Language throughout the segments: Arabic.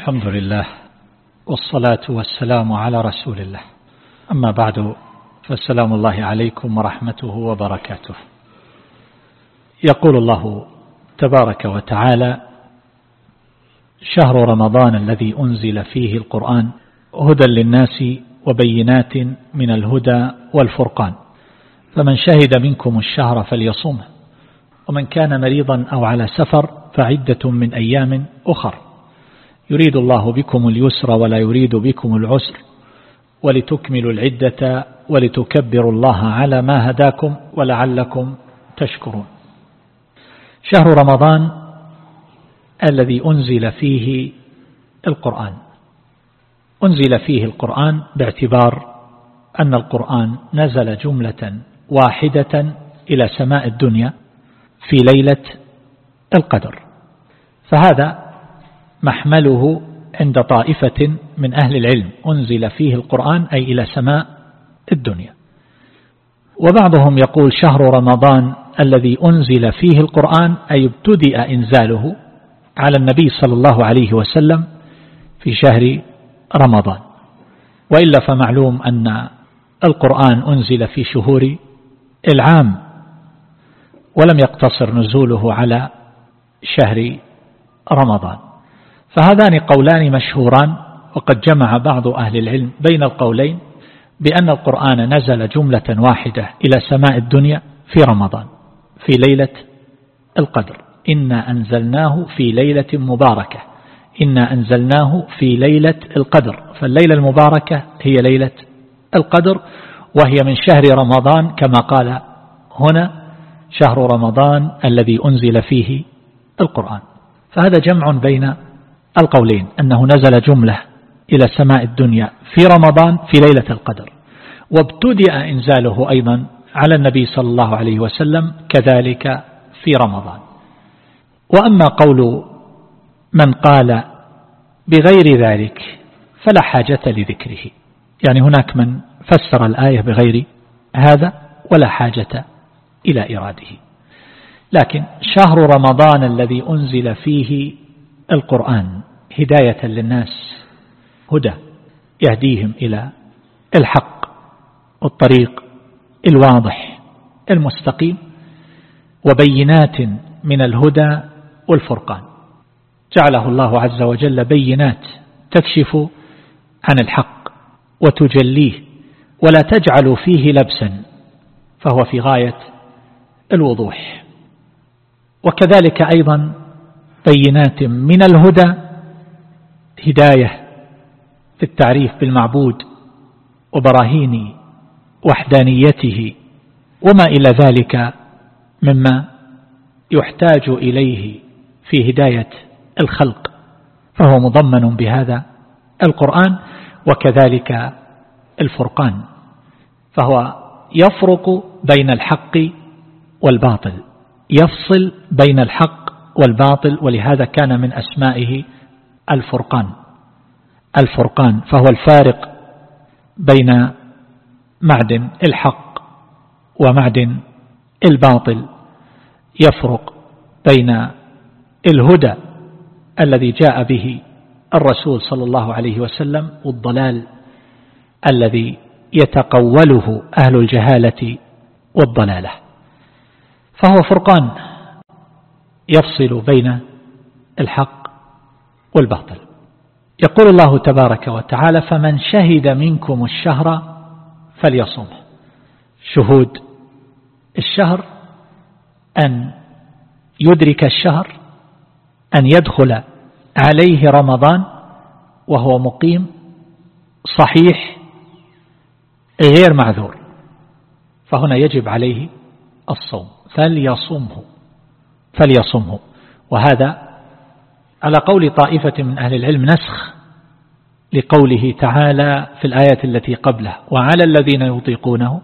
الحمد لله والصلاة والسلام على رسول الله. أما بعد فالسلام الله عليكم ورحمته وبركاته. يقول الله تبارك وتعالى شهر رمضان الذي أنزل فيه القرآن هدى للناس وبينات من الهدى والفرقان. فمن شهد منكم الشهر فليصمه ومن كان مريضا أو على سفر فعدة من أيام أخر. يريد الله بكم اليسر ولا يريد بكم العسر ولتكملوا العدة ولتكبروا الله على ما هداكم ولعلكم تشكرون. شهر رمضان الذي أنزل فيه القرآن. أنزل فيه القرآن باعتبار أن القرآن نزل جملة واحدة إلى سماء الدنيا في ليلة القدر. فهذا محمله عند طائفة من أهل العلم أنزل فيه القرآن أي إلى سماء الدنيا. وبعضهم يقول شهر رمضان الذي أنزل فيه القرآن أي ابتدأ إنزاله على النبي صلى الله عليه وسلم في شهر رمضان. وإلا فمعلوم أن القرآن أنزل في شهور العام ولم يقتصر نزوله على شهر رمضان. فهذان قولان مشهوران وقد جمع بعض أهل العلم بين القولين بأن القرآن نزل جملة واحدة إلى سماء الدنيا في رمضان في ليلة القدر. إنا أنزلناه في ليلة مباركة. إنا أنزلناه في ليلة القدر. فالليلة المباركة هي ليلة القدر وهي من شهر رمضان كما قال هنا شهر رمضان الذي أنزل فيه القرآن. فهذا جمع بين القولين أنه نزل جملة إلى سماء الدنيا في رمضان في ليلة القدر وابتدأ إنزاله أيضا على النبي صلى الله عليه وسلم كذلك في رمضان. وأما قول من قال بغير ذلك فلا حاجة لذكره. يعني هناك من فسر الآية بغير هذا ولا حاجة إلى إراده. لكن شهر رمضان الذي أنزل فيه القرآن هداية للناس هدى يهديهم إلى الحق والطريق الواضح المستقيم وبينات من الهدى والفرقان. جعله الله عز وجل بينات تكشف عن الحق وتجليه ولا تجعل فيه لبسا فهو في غاية الوضوح. وكذلك أيضا بينات من الهدى هداية في التعريف بالمعبود وبراهين وحدانيته وما إلى ذلك مما يحتاج إليه في هداية الخلق. فهو مضمن بهذا القرآن وكذلك الفرقان. فهو يفرق بين الحق والباطل يفصل بين الحق والباطل ولهذا كان من أسمائه الفرقان. الفرقان فهو الفارق بين معدن الحق ومعدن الباطل. يفرق بين الهدى الذي جاء به الرسول صلى الله عليه وسلم والضلال الذي يتقوله أهل الجهالة والضلالة. فهو فرقان يفصل بين الحق والباطل. يقول الله تبارك وتعالى فمن شهد منكم الشهر فليصم شهود الشهر أن يدرك الشهر أن يدخل عليه رمضان وهو مقيم صحيح غير معذور. فهنا يجب عليه الصوم. فليصمه فليصمه. وهذا على قول طائفة من أهل العلم نسخ لقوله تعالى في الآية التي قبله وعلى الذين يطيقونه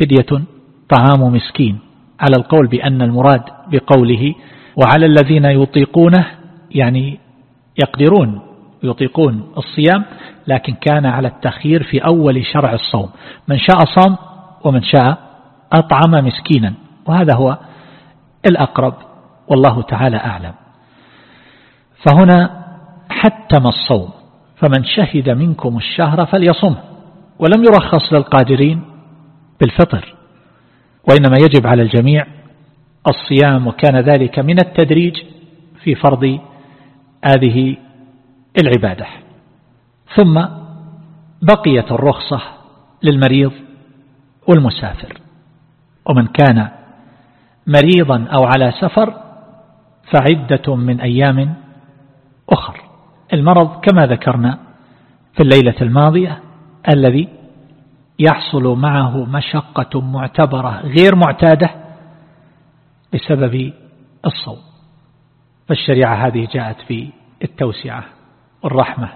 فدية طعام مسكين على القول بأن المراد بقوله وعلى الذين يطيقونه يعني يقدرون يطيقون الصيام لكن كان على التخيير في أول شرع الصوم من شاء صام ومن شاء أطعم مسكينا وهذا هو الأقرب والله تعالى أعلم. فهنا حتم الصوم فمن شهد منكم الشهر فليصمه ولم يرخص للقادرين بالفطر وإنما يجب على الجميع الصيام وكان ذلك من التدريج في فرض هذه العبادة. ثم بقيت الرخصة للمريض والمسافر ومن كان مريضا أو على سفر فعدة من أيام أخر. المرض كما ذكرنا في الليلة الماضية الذي يحصل معه مشقة معتبرة غير معتادة بسبب الصوم. فالشريعة هذه جاءت في التوسعة والرحمة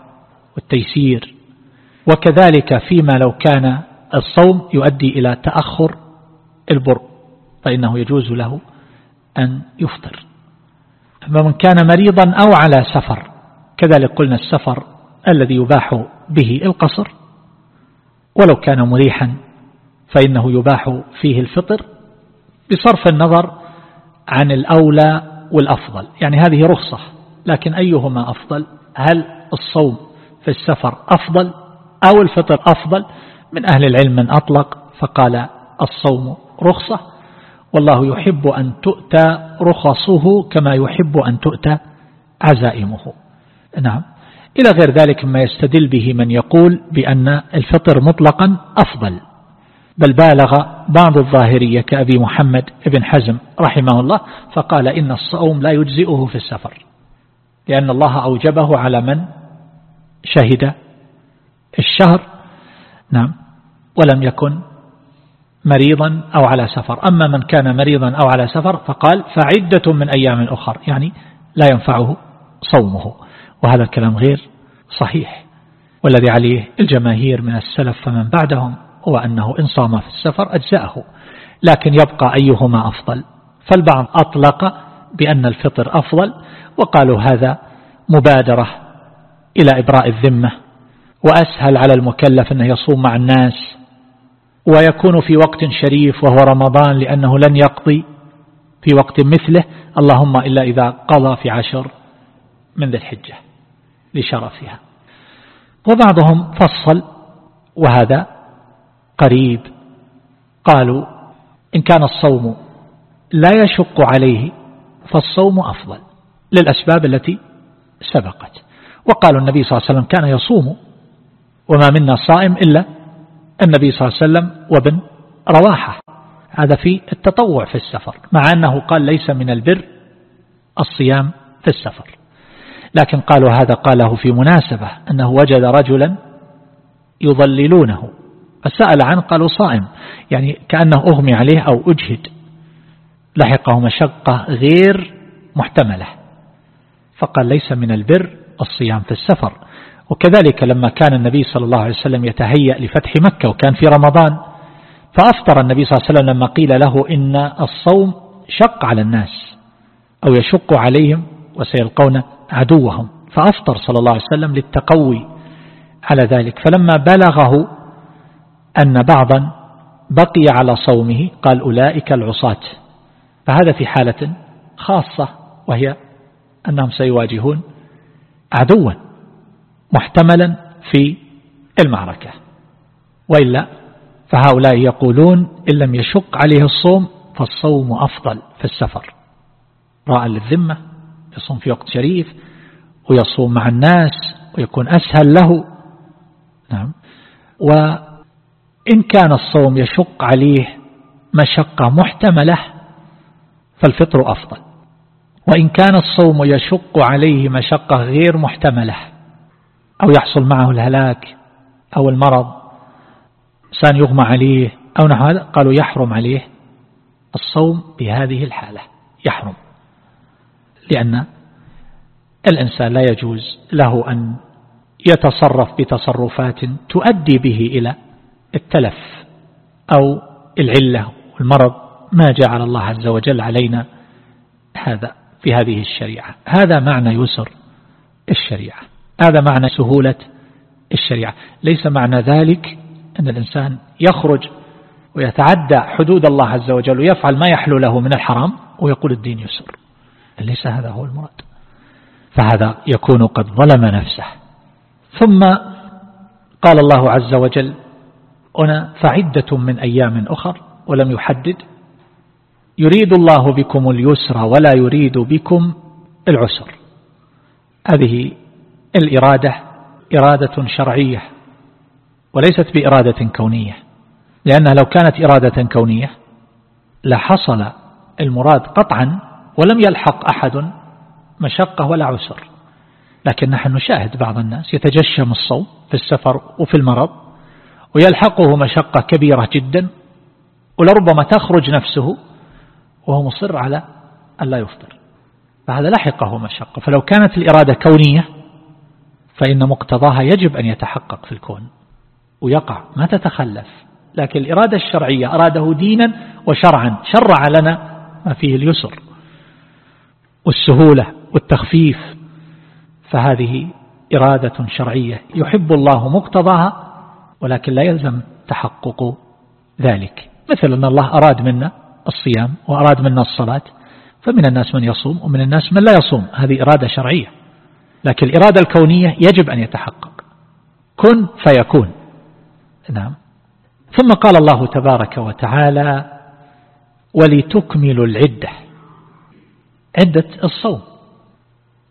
والتيسير. وكذلك فيما لو كان الصوم يؤدي إلى تأخر البر فإنه يجوز له أن يفطر. فمن كان مريضا أو على سفر. كذلك قلنا السفر الذي يباح به القصر. ولو كان مريحا فإنه يباح فيه الفطر بصرف النظر عن الأولى والأفضل. يعني هذه رخصة لكن أيهما أفضل؟ هل الصوم في السفر أفضل أو الفطر أفضل؟ من أهل العلم من أطلق فقال الصوم رخصة. والله يحب أن تؤتى رخصه كما يحب أن تؤتى عزائمه. نعم. إلى غير ذلك مما يستدل به من يقول بأن الفطر مطلقا أفضل. بل بالغ بعض الظاهرية كأبي محمد بن حزم رحمه الله فقال إن الصوم لا يجزئه في السفر لأن الله أوجبه على من شهد الشهر. نعم. ولم يكن مريضا أو على سفر. أما من كان مريضا أو على سفر فقال فعدة من أيام أخر يعني لا ينفعه صومه. وهذا الكلام غير صحيح. والذي عليه الجماهير من السلف فمن بعدهم هو أنه إن صام في السفر أجزأه لكن يبقى أيهما أفضل؟ فالبعض أطلق بأن الفطر أفضل وقالوا هذا مبادرة إلى إبراء الذمة وأسهل على المكلف أنه يصوم مع الناس ويكون في وقت شريف وهو رمضان لأنه لن يقضي في وقت مثله. اللهم إلا إذا قضى في عشر من ذي الحجة لشرفها. وبعضهم فصل وهذا قريب. قالوا إن كان الصوم لا يشق عليه فالصوم أفضل للأسباب التي سبقت. وقالوا النبي صلى الله عليه وسلم كان يصوم وما منا صائم إلا النبي صلى الله عليه وسلم وابن رواحة. هذا في التطوع في السفر مع أنه قال ليس من البر الصيام في السفر. لكن قالوا هذا قاله في مناسبة أنه وجد رجلا يضللونه. فسأل عنه قالوا صائم. يعني كأنه أغمي عليه أو أجهد. لحقه مشقة غير محتملة. فقال ليس من البر الصيام في السفر. وكذلك لما كان النبي صلى الله عليه وسلم يتهيأ لفتح مكة وكان في رمضان فأفطر النبي صلى الله عليه وسلم لما قيل له إن الصوم شق على الناس أو يشق عليهم وسيلقون عدوهم فأفطر صلى الله عليه وسلم للتقوي على ذلك. فلما بلغه أن بعضا بقي على صومه قال أولئك العصاة. فهذا في حالة خاصة وهي أنهم سيواجهون عدوا. محتملا في المعركة. وإلا فهؤلاء يقولون إن لم يشق عليه الصوم فالصوم أفضل في السفر. راء للذمة يصوم في وقت شريف ويصوم مع الناس ويكون أسهل له. نعم. وإن كان الصوم يشق عليه مشقة محتملة فالفطر أفضل. وإن كان الصوم يشق عليه مشقة غير محتملة أو يحصل معه الهلاك أو المرض إنسان يغمى عليه أو نحو هذا قالوا يحرم عليه الصوم بهذه الحالة يحرم. لأن الإنسان لا يجوز له أن يتصرف بتصرفات تؤدي به إلى التلف أو العلة والمرض ما جعل الله عز وجل علينا هذا في هذه الشريعة. هذا معنى يسر الشريعة. هذا معنى سهولة الشريعة. ليس معنى ذلك أن الإنسان يخرج ويتعدى حدود الله عز وجل ويفعل ما يحلو له من الحرام ويقول الدين يسر. ليس هذا هو المراد. فهذا يكون قد ظلم نفسه. ثم قال الله عز وجل هنا فعدة من أيام أخر ولم يحدد. يريد الله بكم اليسر ولا يريد بكم العسر. هذه الإرادة إرادة شرعية وليست بإرادة كونية لأنها لو كانت إرادة كونية لحصل المراد قطعا ولم يلحق أحد مشقة ولا عسر. لكن نحن نشاهد بعض الناس يتجشم الصوم في السفر وفي المرض ويلحقه مشقة كبيرة جدا ولربما تخرج نفسه وهو مصر على أن لا يفطر. فهذا لحقه مشقة. فلو كانت الإرادة كونية فإن مقتضاها يجب أن يتحقق في الكون ويقع ما تتخلف. لكن الإرادة الشرعية أراده دينا وشرعا شرع لنا ما فيه اليسر والسهولة والتخفيف. فهذه إرادة شرعية يحب الله مقتضاها ولكن لا يلزم تحقق ذلك. مثل أن الله أراد منا الصيام وأراد منا الصلاة فمن الناس من يصوم ومن الناس من لا يصوم. هذه إرادة شرعية. لكن الإرادة الكونية يجب أن يتحقق. كن فيكون. نعم. ثم قال الله تبارك وتعالى ولتكملوا العدة. عدة الصوم.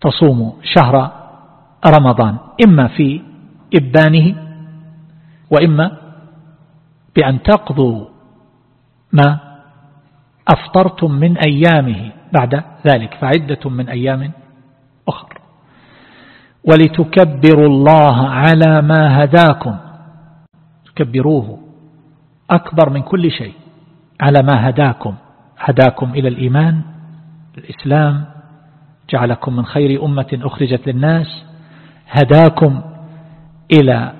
تصوم شهر رمضان إما في إبانه وإما بأن تقضوا ما أفطرتم من أيامه بعد ذلك. فعدة من أيام ولتكبروا الله على ما هداكم. تكبروه. أكبر من كل شيء. على ما هداكم. هداكم إلى الإيمان الإسلام. جعلكم من خير أمة أخرجت للناس. هداكم إلى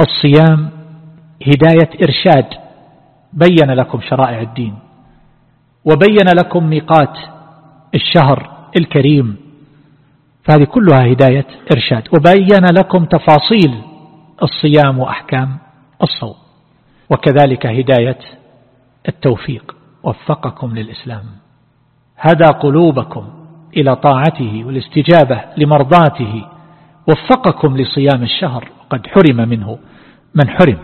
الصيام. هداية إرشاد. بين لكم شرائع الدين. وبين لكم ميقات الشهر الكريم. فهذه كلها هداية إرشاد. وبين لكم تفاصيل الصيام وأحكام الصوم وكذلك هداية التوفيق. وفقكم للإسلام. هدى قلوبكم إلى طاعته والاستجابة لمرضاته. وفقكم لصيام الشهر. قد حرم منه من حرم.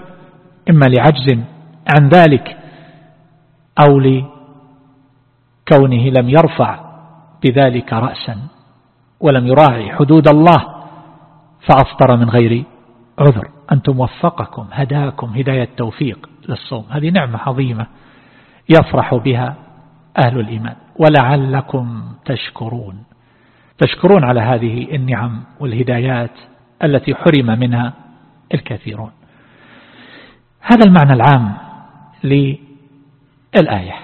إما لعجز عن ذلك أو لكونه لم يرفع بذلك رأسا. ولم يراعي حدود الله فأفطر من غير عذر. أنتم وفقكم هداكم هداية توفيق للصوم. هذه نعمة عظيمة يفرح بها أهل الإيمان. ولعلكم تشكرون. تشكرون على هذه النعم والهدايات التي حرم منها الكثيرون. هذا المعنى العام للآية.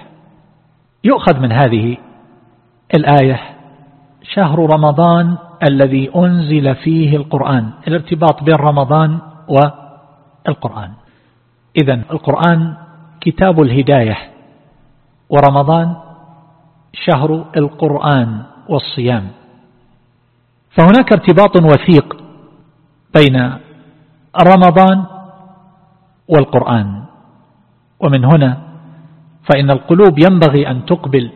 يؤخذ من هذه الآية شهر رمضان الذي أنزل فيه القرآن الارتباط بين رمضان والقرآن. إذا القرآن كتاب الهداية ورمضان شهر القرآن والصيام. فهناك ارتباط وثيق بين رمضان والقرآن. ومن هنا فإن القلوب ينبغي أن تقبل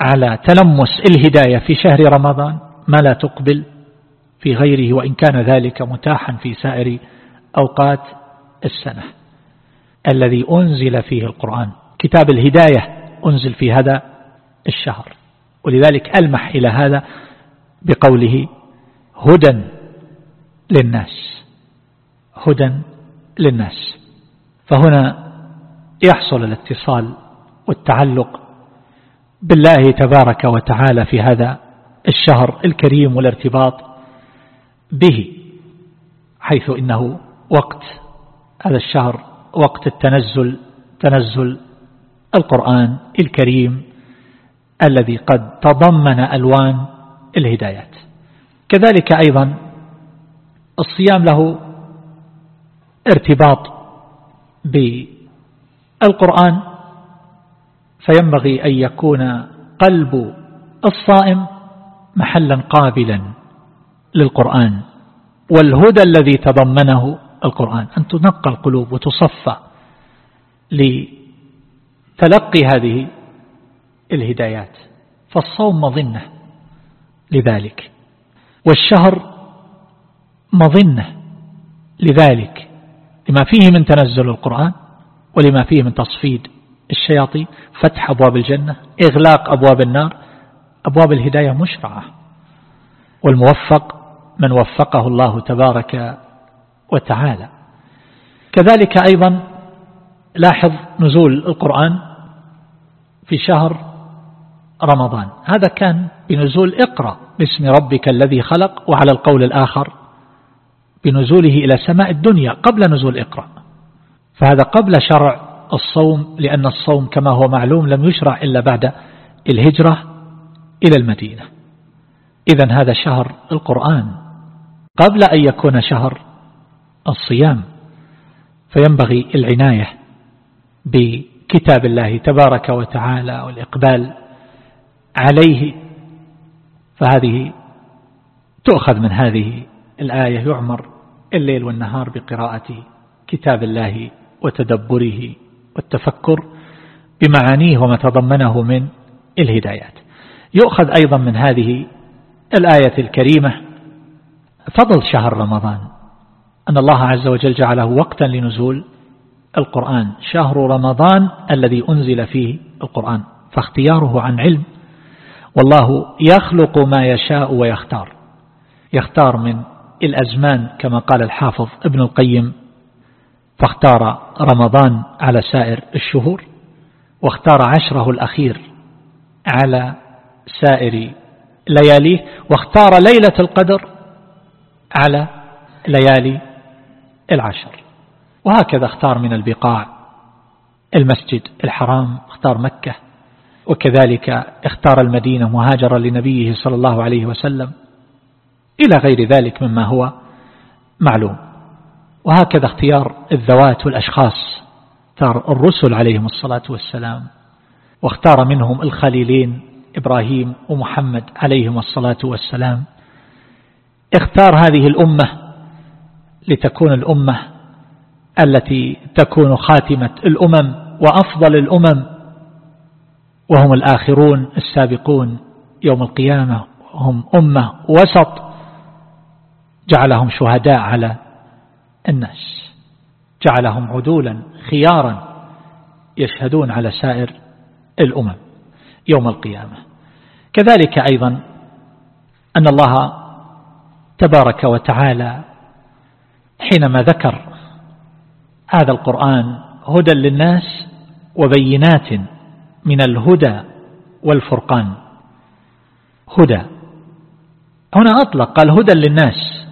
على تلمس الهداية في شهر رمضان ما لا تقبل في غيره وإن كان ذلك متاحا في سائر أوقات السنة. الذي أنزل فيه القرآن كتاب الهداية أنزل في هذا الشهر. ولذلك ألمح إلى هذا بقوله هدى للناس هدى للناس. فهنا يحصل الاتصال والتعلق بالله تبارك وتعالى في هذا الشهر الكريم والارتباط به حيث إنه وقت هذا الشهر وقت التنزل تنزل القرآن الكريم الذي قد تضمن ألوان الهدايات. كذلك أيضا الصيام له ارتباط بالقرآن فينبغي أن يكون قلب الصائم محلا قابلا للقرآن والهدى الذي تضمنه القرآن أن تنقى القلوب وتصفى لتلقي هذه الهدايات. فالصوم مظنة لذلك والشهر مظنة لذلك لما فيه من تنزل القرآن ولما فيه من تصفيد الشياطين فتح أبواب الجنة إغلاق أبواب النار. أبواب الهداية مشرعة. والموفق من وفقه الله تبارك وتعالى. كذلك أيضا لاحظ نزول القرآن في شهر رمضان. هذا كان بنزول اقرأ باسم ربك الذي خلق وعلى القول الآخر بنزوله إلى سماء الدنيا قبل نزول اقرأ. فهذا قبل شرع الصوم لأن الصوم كما هو معلوم لم يشرع إلا بعد الهجرة إلى المدينة. إذا هذا شهر القرآن. قبل أن يكون شهر الصيام فينبغي العناية بكتاب الله تبارك وتعالى والإقبال عليه. فهذه تؤخذ من هذه الآية يعمر الليل والنهار بقراءة كتاب الله وتدبره. والتفكر بمعانيه وما تضمنه من الهدايات. يؤخذ أيضا من هذه الآية الكريمة فضل شهر رمضان. أن الله عز وجل جعله وقتا لنزول القرآن. شهر رمضان الذي أنزل فيه القرآن. فاختياره عن علم. والله يخلق ما يشاء ويختار. يختار من الأزمان كما قال الحافظ ابن القيم فاختار رمضان على سائر الشهور واختار عشره الأخير على سائر لياليه واختار ليلة القدر على ليالي العشر. وهكذا اختار من البقاع المسجد الحرام اختار مكة وكذلك اختار المدينة مهاجرا لنبيه صلى الله عليه وسلم إلى غير ذلك مما هو معلوم. وهكذا اختيار الذوات والأشخاص. اختار الرسل عليهم الصلاة والسلام. واختار منهم الخليلين إبراهيم ومحمد عليهم الصلاة والسلام. اختار هذه الأمة لتكون الأمة التي تكون خاتمة الأمم وأفضل الأمم. وهم الآخرون السابقون يوم القيامة هم أمة وسط. جعلهم شهداء على الناس. جعلهم عدولا خيارا يشهدون على سائر الأمم يوم القيامة. كذلك أيضا أن الله تبارك وتعالى حينما ذكر هذا القرآن هدى للناس وبينات من الهدى والفرقان. هدى. هنا أطلق قال هدى للناس.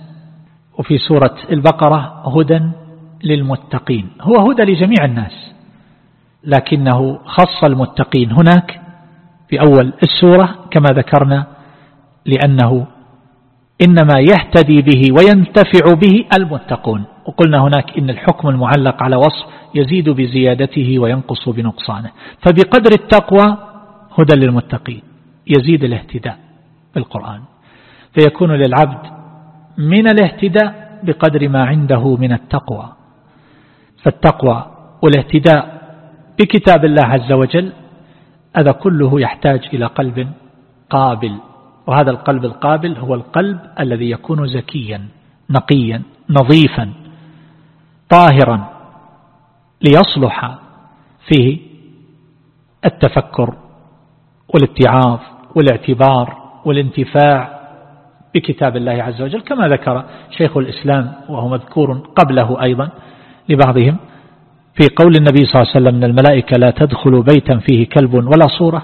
وفي سورة البقرة هدى للمتقين. هو هدى لجميع الناس لكنه خص المتقين هناك في أول السورة كما ذكرنا لأنه إنما يهتدي به وينتفع به المتقون. وقلنا هناك إن الحكم المعلق على وصف يزيد بزيادته وينقص بنقصانه. فبقدر التقوى هدى للمتقين يزيد الاهتداء بالقرآن فيكون للعبد من الاهتداء بقدر ما عنده من التقوى. فالتقوى والاهتداء بكتاب الله عز وجل هذا كله يحتاج إلى قلب قابل. وهذا القلب القابل هو القلب الذي يكون زكيا نقيا نظيفا طاهرا ليصلح فيه التفكر والاتعاظ والاعتبار والانتفاع بكتاب الله عز وجل كما ذكر شيخ الإسلام وهو مذكور قبله أيضا لبعضهم في قول النبي صلى الله عليه وسلم من الملائكة لا تدخل بيتا فيه كلب ولا صورة.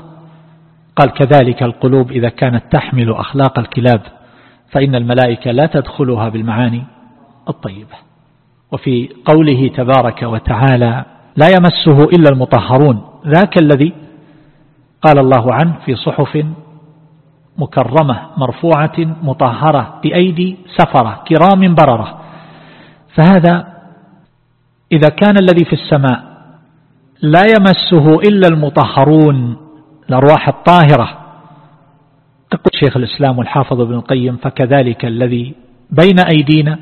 قال كذلك القلوب إذا كانت تحمل أخلاق الكلاب فإن الملائكة لا تدخلها بالمعاني الطيبة. وفي قوله تبارك وتعالى لا يمسه إلا المطهرون ذاك الذي قال الله عنه في صحف مكرمة مرفوعة مطهرة بأيدي سفرة كرام بررة. فهذا إذا كان الذي في السماء لا يمسه إلا المطهرون الأرواح الطاهرة. يقول شيخ الإسلام والحافظ ابن القيم فكذلك الذي بين أيدينا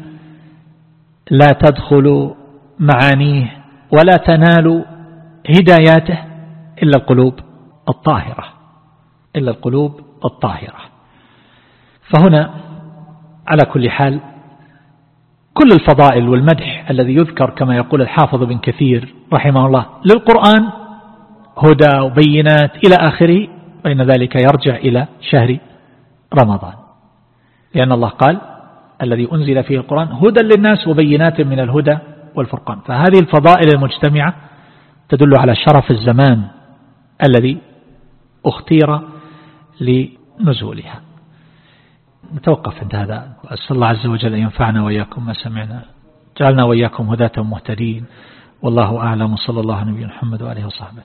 لا تدخل معانيه ولا تنال هداياته إلا القلوب الطاهرة. إلا القلوب الطاهرة. فهنا على كل حال كل الفضائل والمدح الذي يذكر كما يقول الحافظ بن كثير رحمه الله للقرآن هدى وبينات إلى آخره فإن ذلك يرجع إلى شهر رمضان. لأن الله قال الذي أنزل فيه القرآن هدى للناس وبينات من الهدى والفرقان. فهذه الفضائل المجتمعة تدل على شرف الزمان الذي اختير لنزولها. نتوقف عند هذا. وأسأل الله عز وجل أن ينفعنا وإياكم ما سمعنا. جعلنا وإياكم هداة مهتدين والله أعلم. صلى الله عليه محمد وآله وصحبه.